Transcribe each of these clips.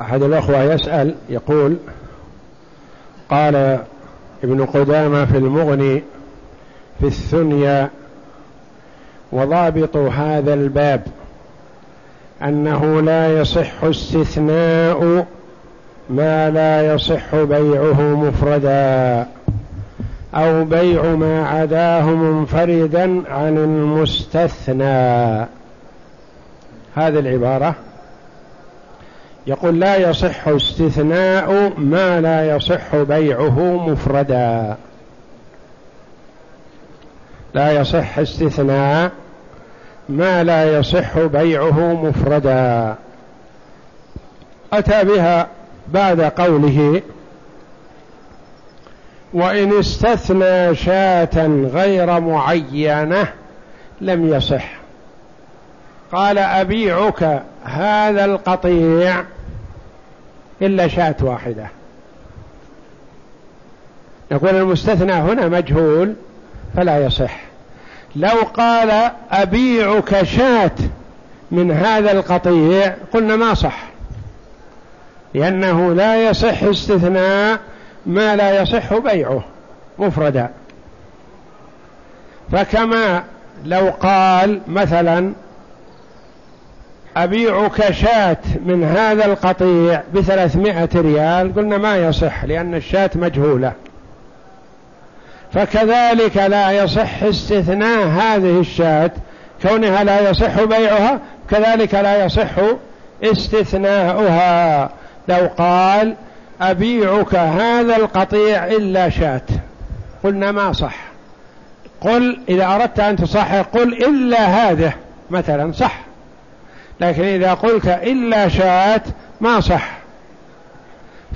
أحد الأخوة يسأل يقول قال ابن قدامة في المغني في الثنيا وضابط هذا الباب أنه لا يصح استثناء ما لا يصح بيعه مفردا أو بيع ما عداه منفردا عن المستثنى. هذه العبارة يقول لا يصح استثناء ما لا يصح بيعه مفردا. لا يصح استثناء ما لا يصح بيعه مفردا. أتى بها بعد قوله وإن استثنى شاة غير معينة لم يصح. قال أبيعك هذا القطيع إلا شاة واحدة. نقول المستثنى هنا مجهول فلا يصح. لو قال أبيعك شاة من هذا القطيع قلنا ما صح. لأنه لا يصح استثناء ما لا يصح بيعه مفردا. فكما لو قال مثلا أبيعك شاة من هذا القطيع بثلاثمائة ريال. قلنا ما يصح لأن الشاة مجهولة. فكذلك لا يصح استثناء هذه الشاة كونها لا يصح بيعها كذلك لا يصح استثناؤها. لو قال أبيعك هذا القطيع إلا شاة. قلنا ما صح. قل إذا أردت أن تصحح قل إلا هذا مثلا صح. لكن إذا قلت إلا شاة ما صح.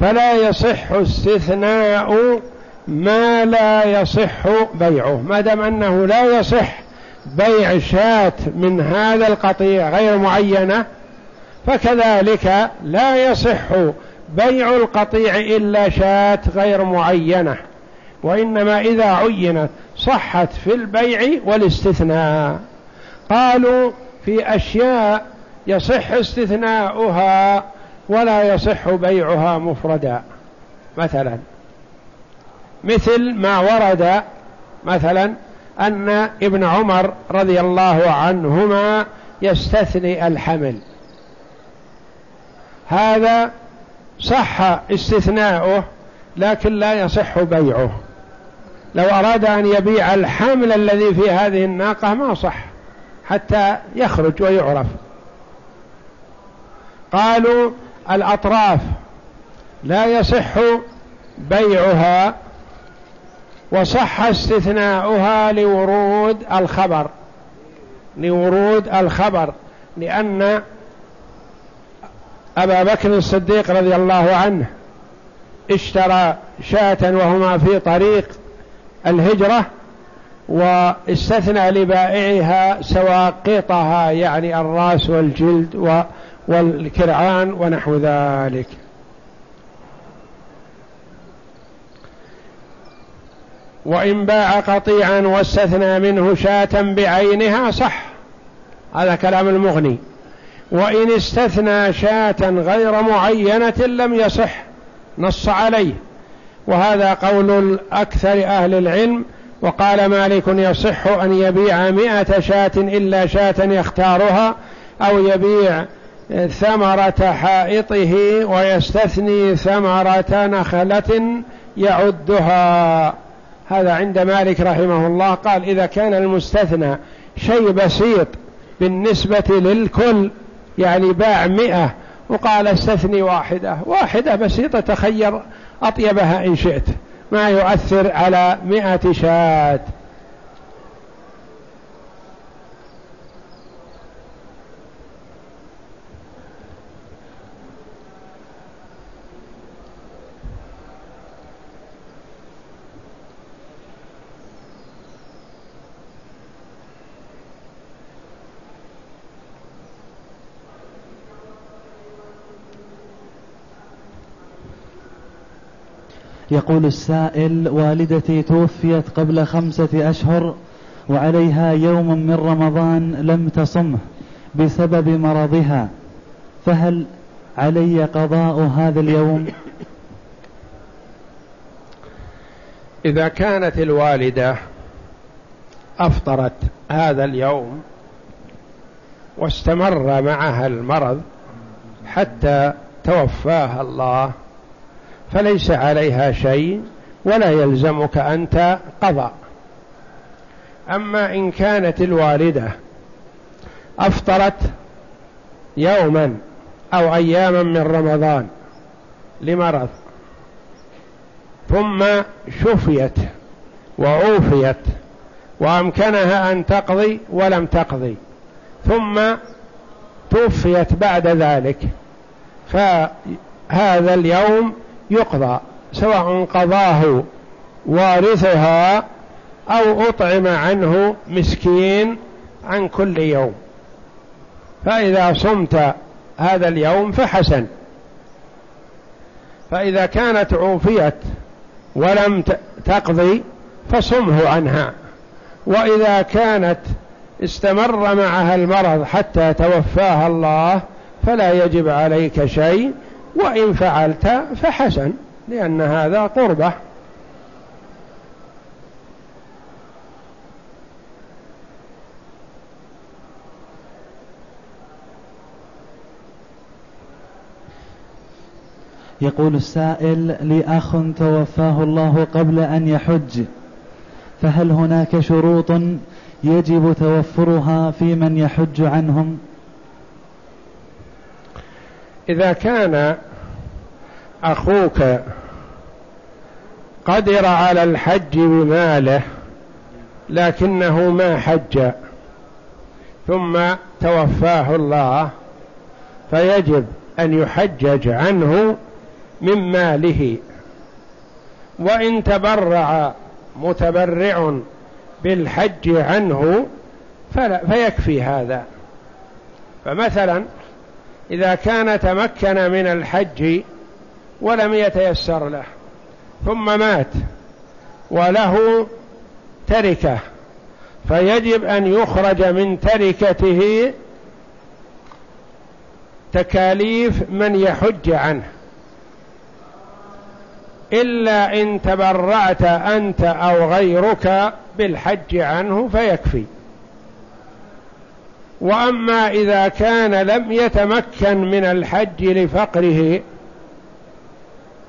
فلا يصح استثناء ما لا يصح بيعه ما دام أنه لا يصح بيع شاة من هذا القطيع غير معينة فكذلك لا يصح بيع القطيع إلا شاة غير معينة وإنما إذا عينت صحت في البيع والاستثناء. قالوا في أشياء يصح استثناؤها ولا يصح بيعها مفردا. مثلا مثل ما ورد مثلا أن ابن عمر رضي الله عنهما يستثني الحمل. هذا صح استثناؤه لكن لا يصح بيعه. لو أراد أن يبيع الحمل الذي في هذه الناقة ما صح حتى يخرج ويعرف. قالوا الأطراف لا يصح بيعها وصح استثناؤها لورود الخبر لورود الخبر لأن أبا بكر الصديق رضي الله عنه اشترى شاة وهما في طريق الهجرة واستثنى لبائعها سواقطها يعني الراس والجلد والكرعان ونحو ذلك. وإن باع قطيعا واستثنى منه شاة بعينها صح. هذا كلام المغني. وإن استثنى شاة غير معينة لم يصح. نص عليه. وهذا قول أكثر أهل العلم. وقال مالك يصح أن يبيع مئة شاة إلا شاة يختارها أو يبيع ثمرة حائطه ويستثني ثمرة نخلة يعدها. هذا عند مالك رحمه الله. قال إذا كان المستثنى شيء بسيط بالنسبة للكل يعني باع مئة وقال استثني واحدة واحدة بسيطة تخير أطيبها إن شئت ما يؤثر على مئة شاة. يقول السائل والدتي توفيت قبل خمسة أشهر وعليها يوم من رمضان لم تصمه بسبب مرضها. فهل علي قضاء هذا اليوم؟ إذا كانت الوالدة أفطرت هذا اليوم واستمر معها المرض حتى توفاها الله فليس عليها شيء ولا يلزمك أنت قضاء. أما إن كانت الوالدة أفطرت يوما أو أياما من رمضان لمرض ثم شفيت وعوفيت وأمكنها أن تقضي ولم تقضي ثم توفيت بعد ذلك فهذا اليوم يقضى سواء قضاه وارثها أو أطعم عنه مسكين عن كل يوم. فإذا صمت هذا اليوم فحسن. فإذا كانت عوفيت ولم تقضي فصمه عنها. وإذا كانت استمر معها المرض حتى توفاها الله فلا يجب عليك شيء وإن فعلت فحسن لأن هذا قربة. يقول السائل لي أخ توفاه الله قبل أن يحج فهل هناك شروط يجب توفرها في من يحج عنهم؟ إذا كان أخوك قدر على الحج بماله لكنه ما حج ثم توفاه الله فيجب أن يحجج عنه من ماله. وإن تبرع متبرع بالحج عنه فلا فيكفي هذا. فمثلا إذا كان تمكن من الحج ولم يتيسر له ثم مات وله تركة فيجب أن يخرج من تركته تكاليف من يحج عنه. إلا إن تبرعت أنت أو غيرك بالحج عنه فيكفي. وأما إذا كان لم يتمكن من الحج لفقره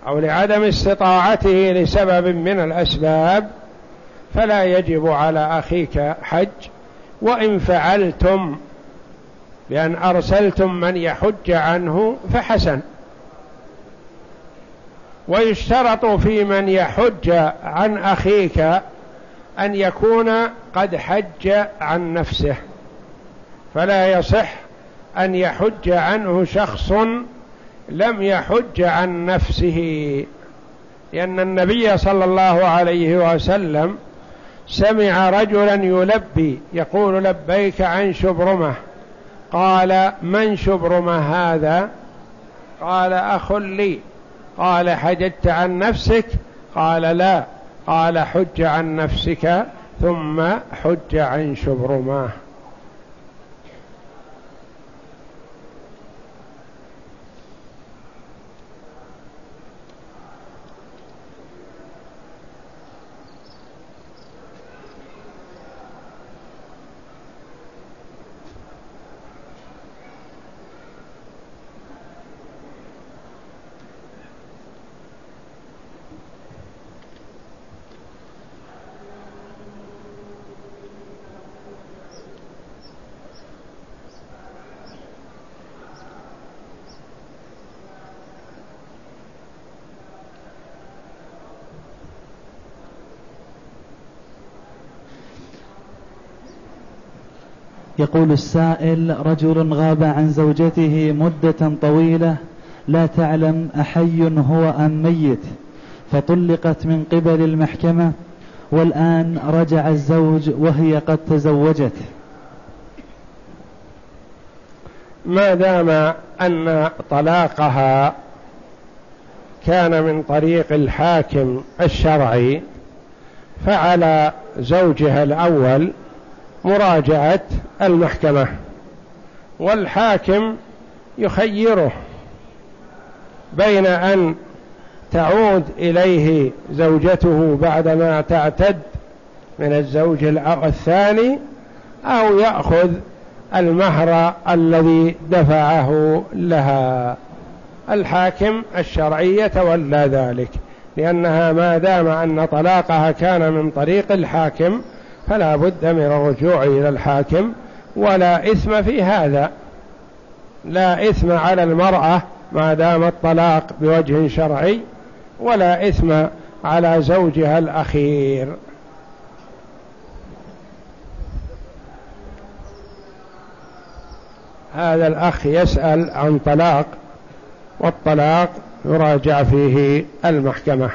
أو لعدم استطاعته لسبب من الأسباب فلا يجب على أخيك حج. وإن فعلتم بأن أرسلتم من يحج عنه فحسن. ويشترط في من يحج عن أخيك أن يكون قد حج عن نفسه. فلا يصح أن يحج عنه شخص لم يحج عن نفسه لأن النبي صلى الله عليه وسلم سمع رجلا يلبي يقول لبيك عن شبرمة. قال من شبرمة هذا؟ قال أخ لي. قال حججت عن نفسك؟ قال لا. قال حج عن نفسك ثم حج عن شبرماه يقول السائل رجل غاب عن زوجته مدة طويلة لا تعلم أحي هو أم ميت فطلقت من قبل المحكمة والآن رجع الزوج وهي قد تزوجت. ما دام أن طلاقها كان من طريق الحاكم الشرعي فعلى زوجها الأول مراجعة المحكمة والحاكم يخيره بين أن تعود إليه زوجته بعدما تعتد من الزوج الثاني أو يأخذ المهر الذي دفعه لها. الحاكم الشرعي يتولى ذلك لأنها ما دام أن طلاقها كان من طريق الحاكم فلا بد من الرجوع إلى الحاكم ولا إثم في هذا. لا إثم على المرأة ما دام الطلاق بوجه شرعي ولا إثم على زوجها الأخير. هذا الأخ يسأل عن طلاق والطلاق يراجع فيه المحكمة.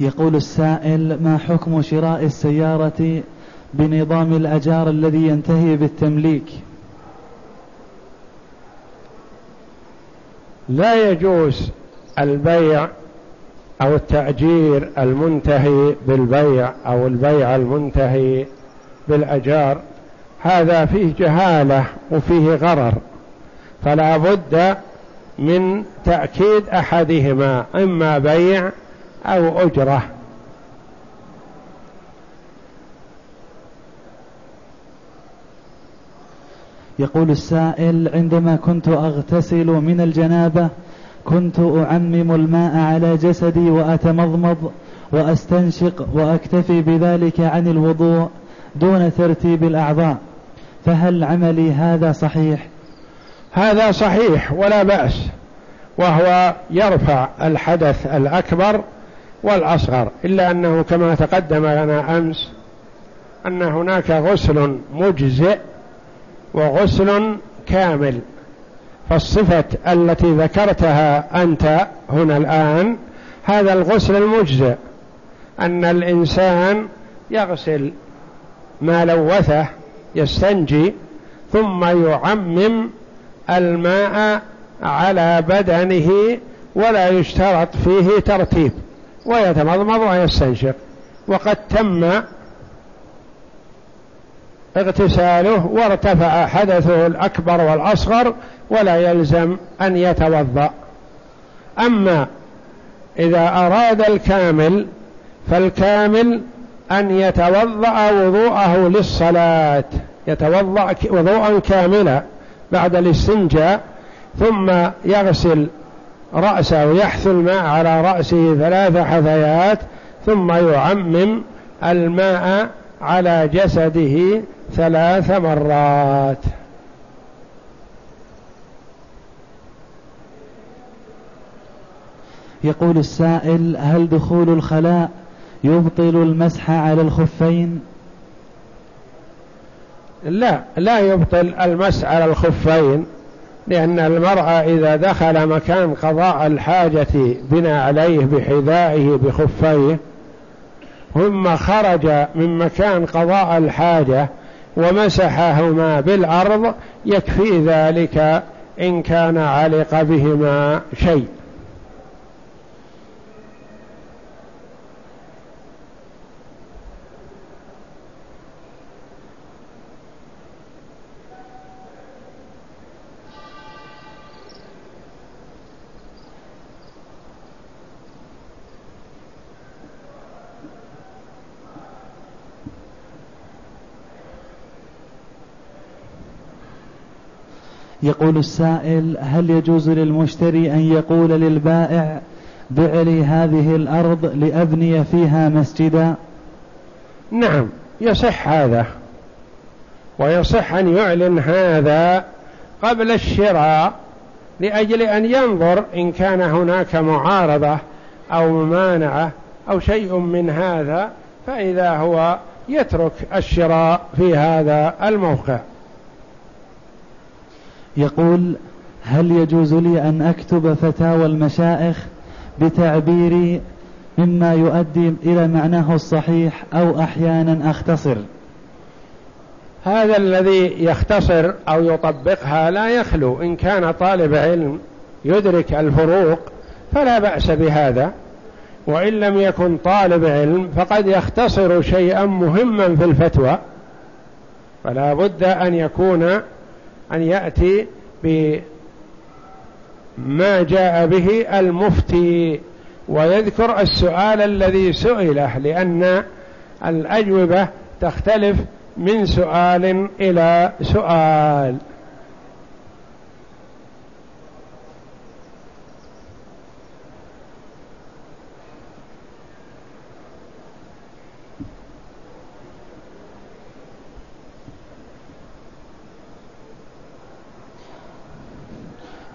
يقول السائل ما حكم شراء السيارة بنظام الأجار الذي ينتهي بالتمليك؟ لا يجوز البيع أو التأجير المنتهي بالبيع أو البيع المنتهي بالأجار. هذا فيه جهالة وفيه غرر فلا بد من تأكيد أحدهما إما بيع أو أجرة. يقول السائل عندما كنت أغتسل من الجنابة كنت أعمم الماء على جسدي وأتمضمض وأستنشق وأكتفي بذلك عن الوضوء دون ترتيب الأعضاء. فهل عملي هذا صحيح؟ هذا صحيح ولا بأس وهو يرفع الحدث الأكبر والأصغر إلا أنه كما تقدم لنا أمس أن هناك غسل مجزئ وغسل كامل فالصفة التي ذكرتها أنت هنا الآن هذا الغسل المجزئ أن الإنسان يغسل ما لوثه يستنجي ثم يعمم الماء على بدنه ولا يشترط فيه ترتيب. ويتمضمض ويستنشق. وقد تم اغتساله وارتفع حدثه الأكبر والأصغر ولا يلزم أن يتوضأ. أما إذا أراد الكامل فالكامل أن يتوضأ وضوءه للصلاة. يتوضأ وضوءا كاملا بعد الاستنجاء ثم يغسل رأسه ويحث الماء على رأسه ثلاث حثيات ثم يعمم الماء على جسده ثلاث مرات. يقول السائل هل دخول الخلاء يبطل المسح على الخفين؟ لا لا يبطل المسح على الخفين. لأن المرأة إذا دخل مكان قضاء الحاجة بنا عليه بحذائه بخفيه ثم خرج من مكان قضاء الحاجة ومسحهما بالأرض يكفي ذلك إن كان علق بهما شيء. يقول السائل هل يجوز للمشتري أن يقول للبائع بع لي هذه الأرض لأبني فيها مسجدا نعم يصح هذا ويصح أن يعلن هذا قبل الشراء لأجل أن ينظر إن كان هناك معارضة أو ممانعة أو شيء من هذا فإذا هو يترك الشراء في هذا الموقع. يقول هل يجوز لي أن أكتب فتاوى المشائخ بتعبيري مما يؤدي إلى معناه الصحيح أو أحيانا أختصر؟ هذا الذي يختصر أو يطبقها لا يخلو. إن كان طالب علم يدرك الفروق فلا بأس بهذا. وإن لم يكن طالب علم فقد يختصر شيئا مهما في الفتوى. فلا بد أن يكون أن يأتي بما جاء به المفتي ويذكر السؤال الذي سئله لأن الأجوبة تختلف من سؤال إلى سؤال.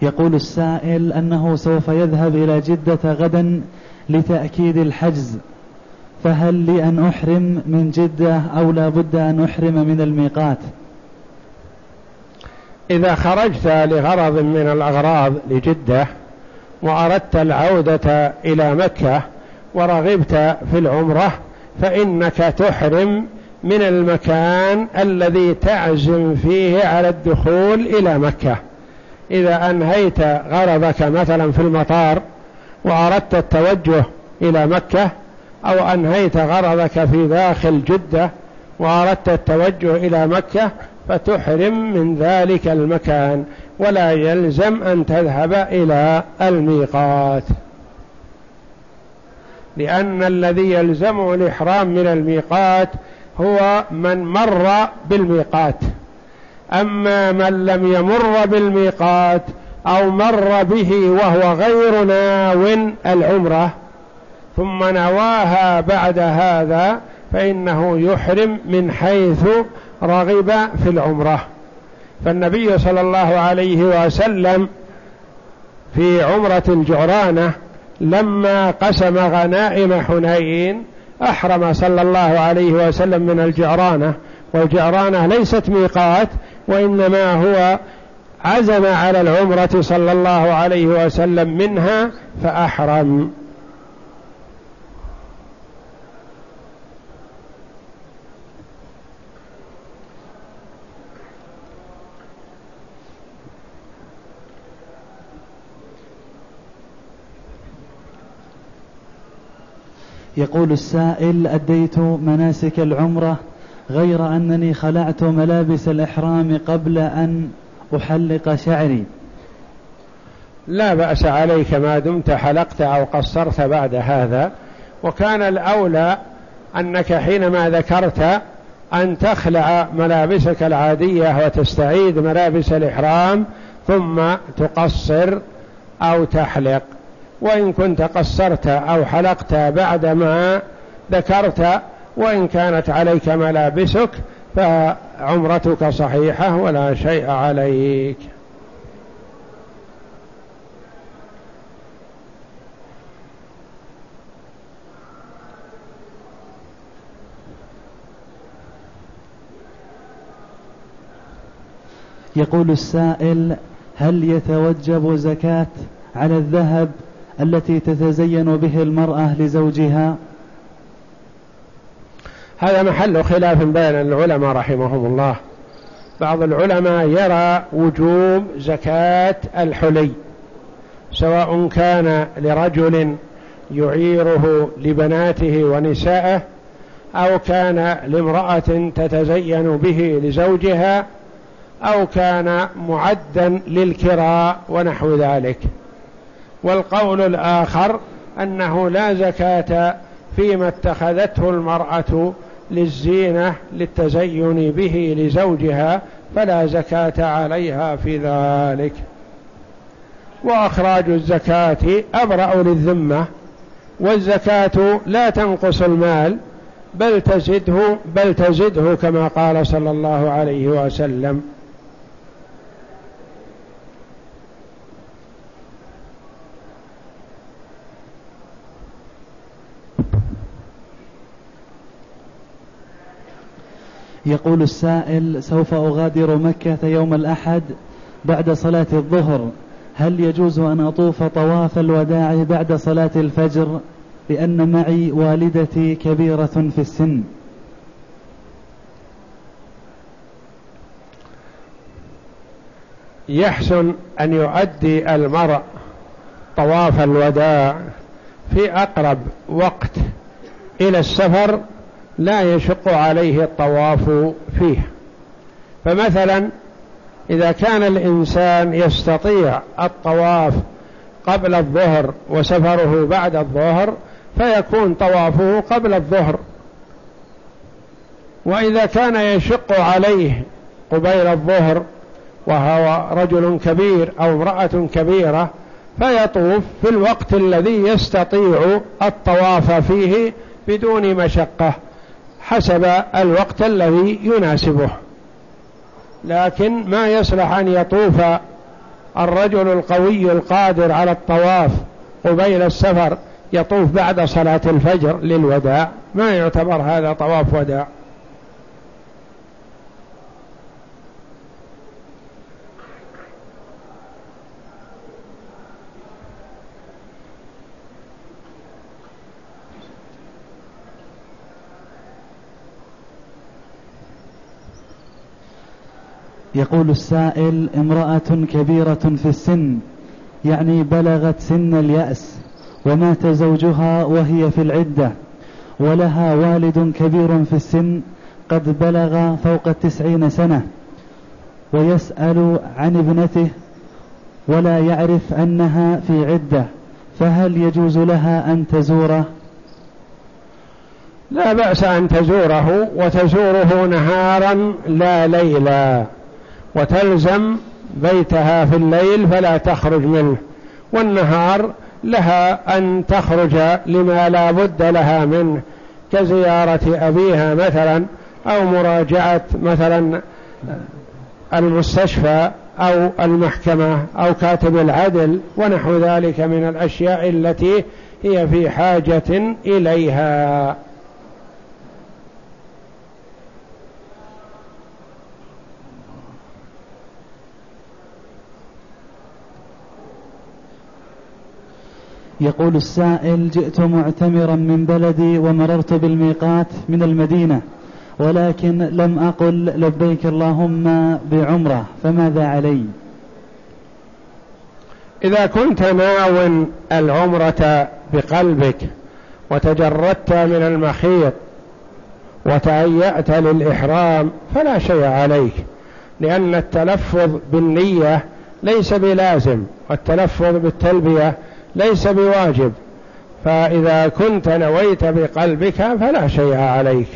يقول السائل أنه سوف يذهب إلى جدة غدا لتأكيد الحجز فهل لي أن أحرم من جدة أو لا بد أن أحرم من الميقات؟ إذا خرجت لغرض من الأغراض لجدة وأردت العودة إلى مكة ورغبت في العمرة فإنك تحرم من المكان الذي تعزم فيه على الدخول إلى مكة. إذا أنهيت غرضك مثلا في المطار وأردت التوجه إلى مكة أو أنهيت غرضك في داخل جدة وأردت التوجه إلى مكة فتحرم من ذلك المكان ولا يلزم أن تذهب إلى الميقات. لأن الذي يلزمه الإحرام من الميقات هو من مر بالميقات. أما من لم يمر بالميقات أو مر به وهو غير ناو العمرة ثم نواها بعد هذا فإنه يحرم من حيث رغب في العمرة. فالنبي صلى الله عليه وسلم في عمرة الجعرانة لما قسم غنائم حنين أحرم صلى الله عليه وسلم من الجعرانة والجعرانة ليست ميقات وإنما هو عزم على العمرة صلى الله عليه وسلم منها فأحرم. يقول السائل أديت مناسك العمرة؟ غير أنني خلعت ملابس الإحرام قبل أن أحلق شعري. لا بأس عليك ما دمت حلقت أو قصرت بعد هذا وكان الأولى أنك حينما ذكرت أن تخلع ملابسك العادية وتستعيد ملابس الإحرام ثم تقصر أو تحلق. وإن كنت قصرت أو حلقت بعدما ذكرت وإن كانت عليك ملابسك فعمرتك صحيحة ولا شيء عليك. يقول السائل هل يتوجب زكاة على الذهب التي تتزين به المرأة لزوجها؟ هذا محل خلاف بين العلماء رحمهم الله. بعض العلماء يرى وجوب زكاة الحلي سواء كان لرجل يعيره لبناته ونسائه أو كان لامرأة تتزين به لزوجها أو كان معدا للكراء ونحو ذلك. والقول الآخر أنه لا زكاة فيما اتخذته المرأة للزينة للتزين به لزوجها فلا زكاة عليها في ذلك. وأخراج الزكاة أبرأ للذمة والزكاة لا تنقص المال بل تزده بل تزده كما قال صلى الله عليه وسلم. يقول السائل سوف أغادر مكة يوم الأحد بعد صلاة الظهر. هل يجوز أن أطوف طواف الوداع بعد صلاة الفجر؟ لأن معي والدتي كبيرة في السن. يحسن أن يؤدي المرء طواف الوداع في أقرب وقت إلى السفر لا يشق عليه الطواف فيه. فمثلا إذا كان الإنسان يستطيع الطواف قبل الظهر وسفره بعد الظهر فيكون طوافه قبل الظهر. وإذا كان يشق عليه قبيل الظهر وهو رجل كبير أو امرأة كبيرة فيطوف في الوقت الذي يستطيع الطواف فيه بدون مشقة. حسب الوقت الذي يناسبه. لكن ما يصلح أن يطوف الرجل القوي القادر على الطواف قبيل السفر يطوف بعد صلاة الفجر للوداع؟ ما يعتبر هذا طواف وداع. يقول السائل امرأة كبيرة في السن يعني بلغت سن اليأس ومات زوجها وهي في العدة ولها والد كبير في السن قد بلغ فوق التسعين سنة ويسأل عن ابنته ولا يعرف أنها في عدة فهل يجوز لها أن تزوره؟ لا بأس أن تزوره وتزوره نهارا لا ليلا وتلزم بيتها في الليل فلا تخرج منه. والنهار لها أن تخرج لما لا بد لها منه. كزيارة أبيها مثلا أو مراجعة مثلا المستشفى أو المحكمة أو كاتب العدل ونحو ذلك من الأشياء التي هي في حاجة إليها. يقول السائل جئت معتمرا من بلدي ومررت بالميقات من المدينة ولكن لم أقل لبيك اللهم بعمرة فماذا علي؟ إذا كنت ناو العمرة بقلبك وتجردت من المخيط وتهيأت للإحرام فلا شيء عليك لأن التلفظ بالنية ليس بلازم والتلفظ بالتلبية ليس بواجب. فإذا كنت نويت بقلبك فلا شيء عليك.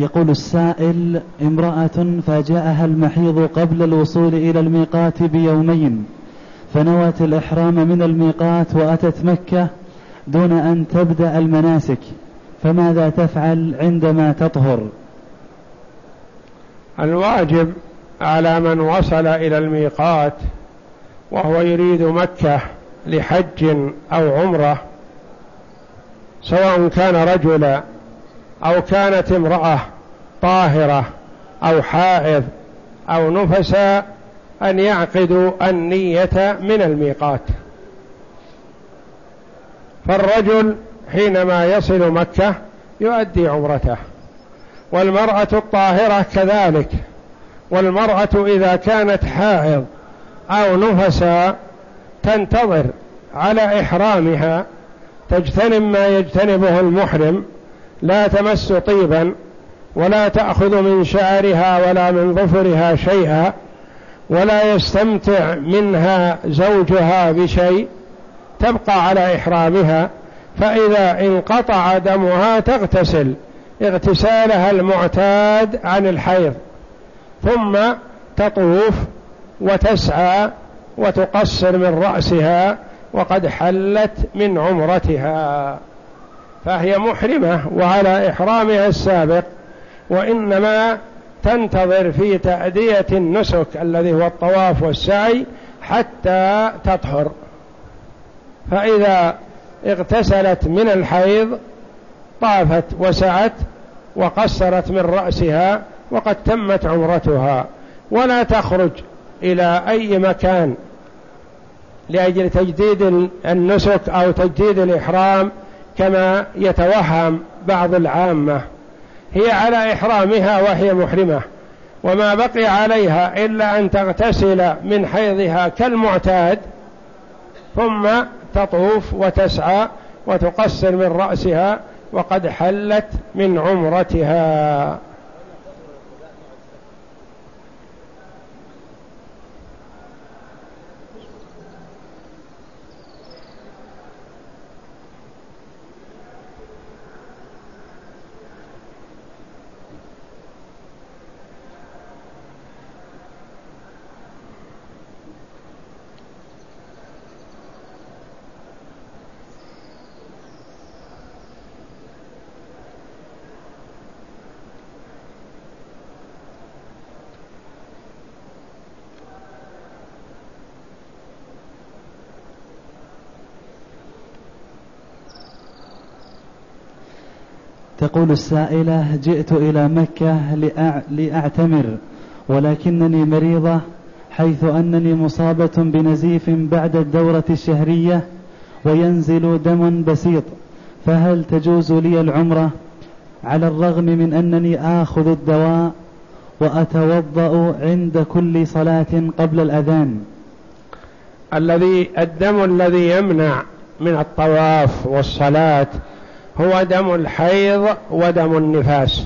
يقول السائل امرأة فاجأها المحيض قبل الوصول إلى الميقات بيومين فنوت الإحرام من الميقات وأتت مكة دون أن تبدأ المناسك فماذا تفعل عندما تطهر؟ الواجب على من وصل إلى الميقات وهو يريد مكة لحج أو عمرة سواء كان رجلا أو كانت امرأة طاهرة أو حائض أو نفسا أن يعقدوا النية من الميقات. فالرجل حينما يصل مكة يؤدي عمرته. والمرأة الطاهرة كذلك. والمرأة إذا كانت حائض أو نفسا تنتظر على إحرامها تجتنب ما يجتنبه المحرم لا تمس طيبا ولا تأخذ من شعرها ولا من ظفرها شيئا ولا يستمتع منها زوجها بشيء تبقى على إحرامها فإذا انقطع دمها تغتسل اغتسالها المعتاد عن الحيض ثم تطوف وتسعى وتقصر من رأسها وقد حلت من عمرتها. فهي محرمة وعلى إحرامها السابق وإنما تنتظر في تأدية النسك الذي هو الطواف والسعي حتى تطهر. فإذا اغتسلت من الحيض طافت وسعت وقصرت من رأسها وقد تمت عمرتها. ولا تخرج إلى أي مكان لأجل تجديد النسك أو تجديد الإحرام كما يتوهم بعض العامة. هي على إحرامها وهي محرمة وما بقي عليها إلا أن تغتسل من حيضها كالمعتاد ثم تطوف وتسعى وتقصر من رأسها وقد حلت من عمرتها. تقول السائلة جئت إلى مكة لأعتمر ولكنني مريضة حيث أنني مصابة بنزيف بعد الدورة الشهرية وينزل دم بسيط فهل تجوز لي العمرة؟ على الرغم من أنني آخذ الدواء وأتوضأ عند كل صلاة قبل الأذان. الذي الدم الذي يمنع من الطواف والصلاة هو دم الحيض ودم النفاس.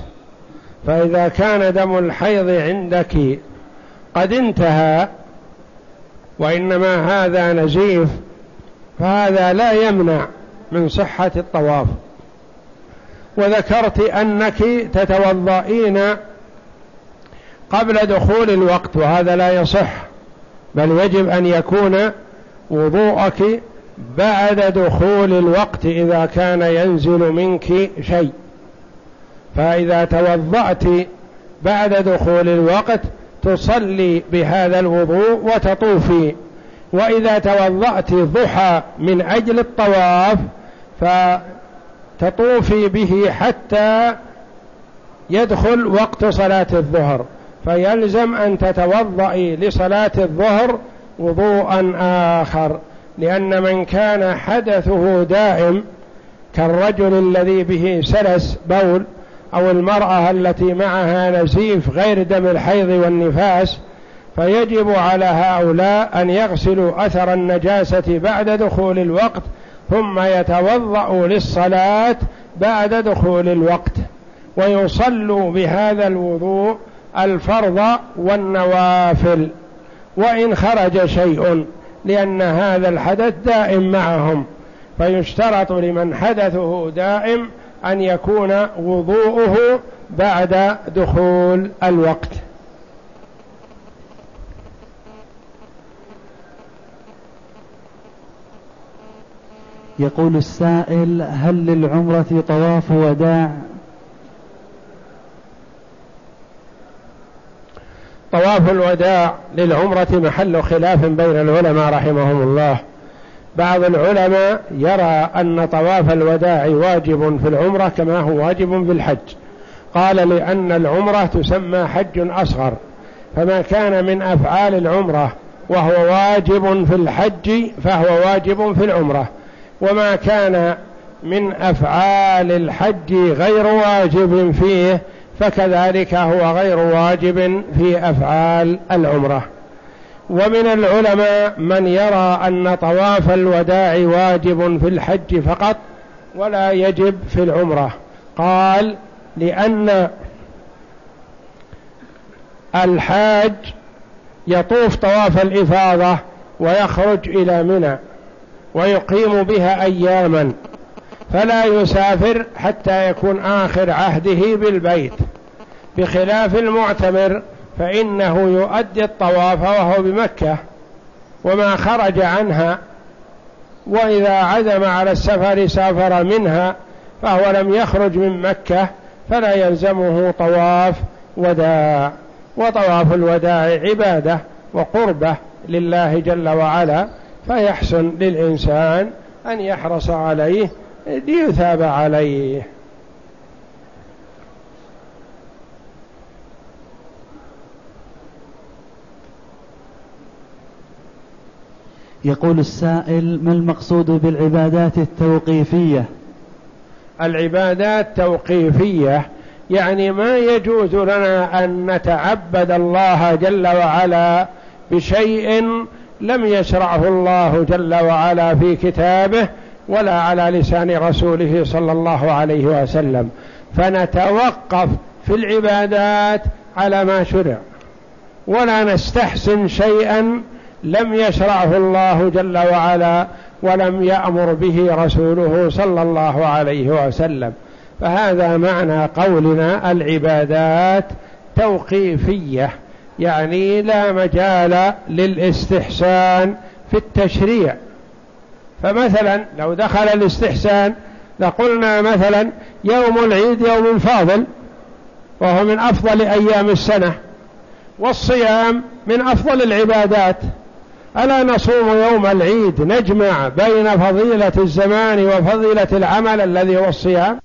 فإذا كان دم الحيض عندك قد انتهى وإنما هذا نزيف فهذا لا يمنع من صحة الطواف. وذكرت أنك تتوضئين قبل دخول الوقت وهذا لا يصح بل يجب أن يكون وضوءك بعد دخول الوقت إذا كان ينزل منك شيء. فإذا توضأت بعد دخول الوقت تصلي بهذا الوضوء وتطوفي. وإذا توضأت ضحى من أجل الطواف فتطوفي به حتى يدخل وقت صلاة الظهر. فيلزم أن تتوضئي لصلاة الظهر وضوءا آخر. لأن من كان حدثه دائم كالرجل الذي به سلس بول أو المرأة التي معها نزيف غير دم الحيض والنفاس فيجب على هؤلاء أن يغسلوا أثر النجاسة بعد دخول الوقت ثم يتوضأوا للصلاة بعد دخول الوقت ويصلوا بهذا الوضوء الفرض والنوافل وإن خرج شيء. لأن هذا الحدث دائم معهم فيشترط لمن حدثه دائم أن يكون وضوءه بعد دخول الوقت. يقول السائل هل للعمرة طواف وداع؟ طواف الوداع للعمرة محل خلاف بين العلماء رحمهم الله. بعض العلماء يرى أن طواف الوداع واجب في العمرة كما هو واجب في الحج. قال لأن العمرة تسمى حج أصغر فما كان من أفعال العمرة وهو واجب في الحج فهو واجب في العمرة وما كان من أفعال الحج غير واجب فيه فكذلك هو غير واجب في أفعال العمرة. ومن العلماء من يرى أن طواف الوداع واجب في الحج فقط ولا يجب في العمرة. قال لأن الحاج يطوف طواف الإفاضة ويخرج إلى منى ويقيم بها أياما فلا يسافر حتى يكون آخر عهده بالبيت. بخلاف المعتمر فإنه يؤدي الطواف وهو بمكة وما خرج عنها وإذا عزم على السفر سافر منها فهو لم يخرج من مكة فلا يلزمه طواف وداع وطواف الوداع عبادة وقربة لله جل وعلا فيحسن للإنسان أن يحرص عليه ليثاب عليه يقول السائل ما المقصود بالعبادات التوقيفية؟ العبادات توقيفية يعني ما يجوز لنا أن نتعبد الله جل وعلا بشيء لم يشرعه الله جل وعلا في كتابه ولا على لسان رسوله صلى الله عليه وسلم. فنتوقف في العبادات على ما شرع ولا نستحسن شيئا لم يشرعه الله جل وعلا ولم يأمر به رسوله صلى الله عليه وسلم. فهذا معنى قولنا العبادات توقيفية يعني لا مجال للاستحسان في التشريع. فمثلا لو دخل الاستحسان لقلنا مثلا يوم العيد يوم فاضل وهو من أفضل أيام السنة والصيام من أفضل العبادات. ألا نصوم يوم العيد نجمع بين فضيلة الزمان وفضيلة العمل الذي هو الصيام؟